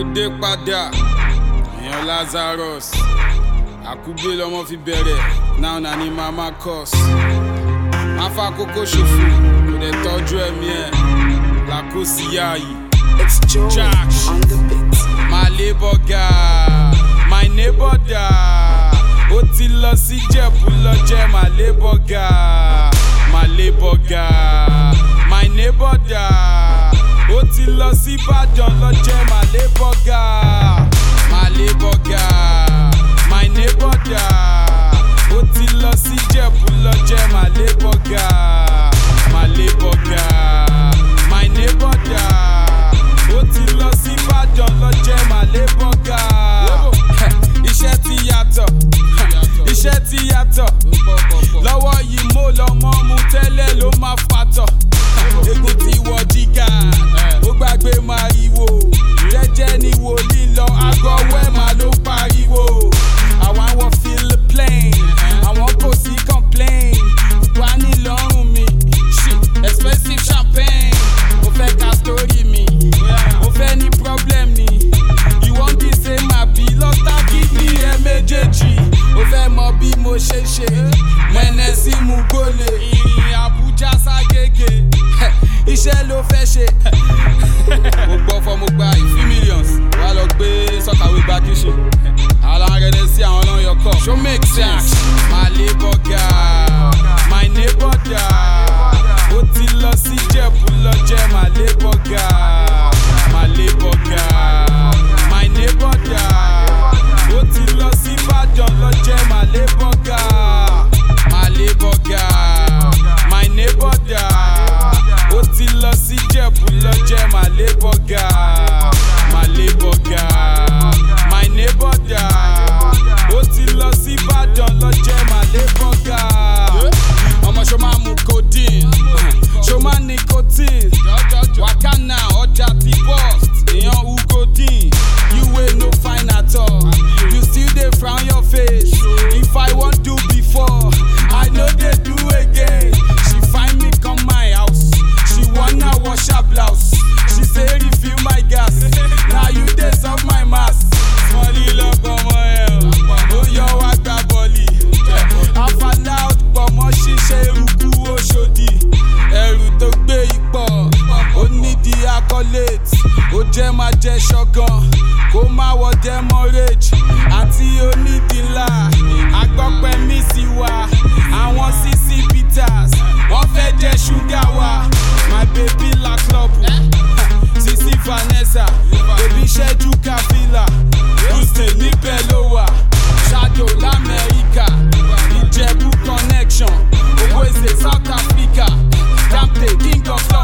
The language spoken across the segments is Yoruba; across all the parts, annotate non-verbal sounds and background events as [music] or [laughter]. ó padà èèyàn lazarus àkúgbé lọmọ fi bẹ̀rẹ̀ náà nani mama cos má kókó ṣòfò kò dẹ̀ tọ́jú ẹ̀mí ẹ̀ làkóṣíyá yìí. It's George My neighbor guy, my neighbor guy. Ó ti lọ sí Jẹ̀bú lọ jẹ́ my neighbor guy, my neighbor guy, my neighbor guy ti lọ sí Ìbàdàn lọ jẹ bọ́gà màlẹ́ bọ́gà my neighbor da ó ti lọ sí Jẹ̀bú lọ jẹ bọ́gà màlẹ́ bọ́gà my neighbor da ó ti lọ sí Ìbàdàn lọ jẹ màlẹ́ bọ́gà iṣẹ́ ti yàtọ̀ iṣẹ́ ti yàtọ̀ lọ́wọ́ yìí mo lọ́mọ́ mu tẹ́lẹ̀ ló máa fatọ̀ egun ti wọ jígà. kó ṣe ṣe mẹ́nẹ́ mú gólè ìrìn Àbújá ságége [laughs] iṣẹ́ ló fẹ́ ṣe. [laughs] mo gbọ́ fọ́ gba ìfí millions wà lọ gbé sọ́kàwé gba kíṣe. alárẹ̀lẹ̀ sí àwọn ọlọ́yọ̀kọ̀. show make sense. màlẹ́ guy. jẹ́ mọ́rẹ́jì àti onídìlà àgbọ̀pẹ̀ mísì wa àwọn sisi peters wọ́n fẹ́ jẹ́ ṣúgà wa my baby la club sisi vanessa baby ṣẹ́jú kafila houston níbẹ̀ ló wà ṣáàdó lamẹ́ríkà ìjẹ̀bú connection owó èsè south africa jampe king of love.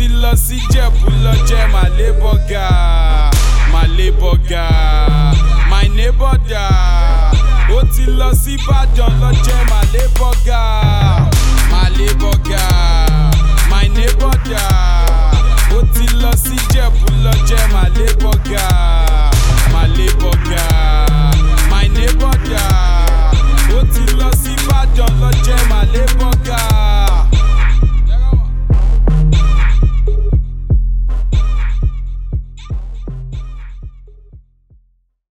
ti lọ sí jẹ̀bú lọ jẹ màlẹ́ bọ́gà màlẹ́ bọ́gà my neighbor da ó ti lọ sí ìbàdàn lọ jẹ màlẹ́ bọ́gà màlẹ́ bọ́gà.